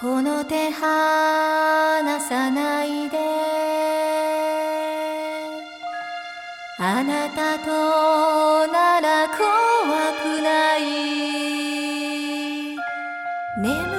この手離さないで。あなたとなら怖くない。眠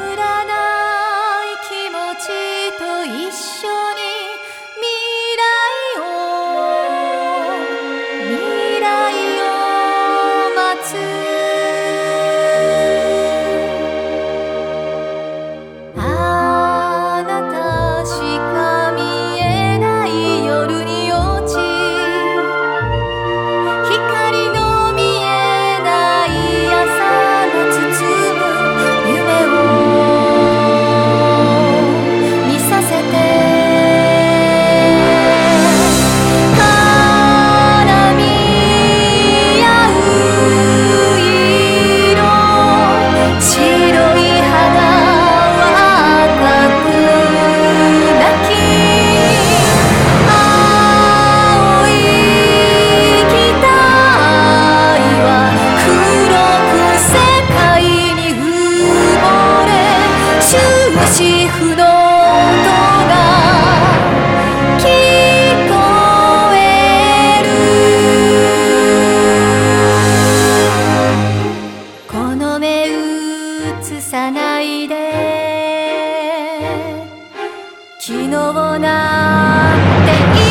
し不動さないで昨日なんていい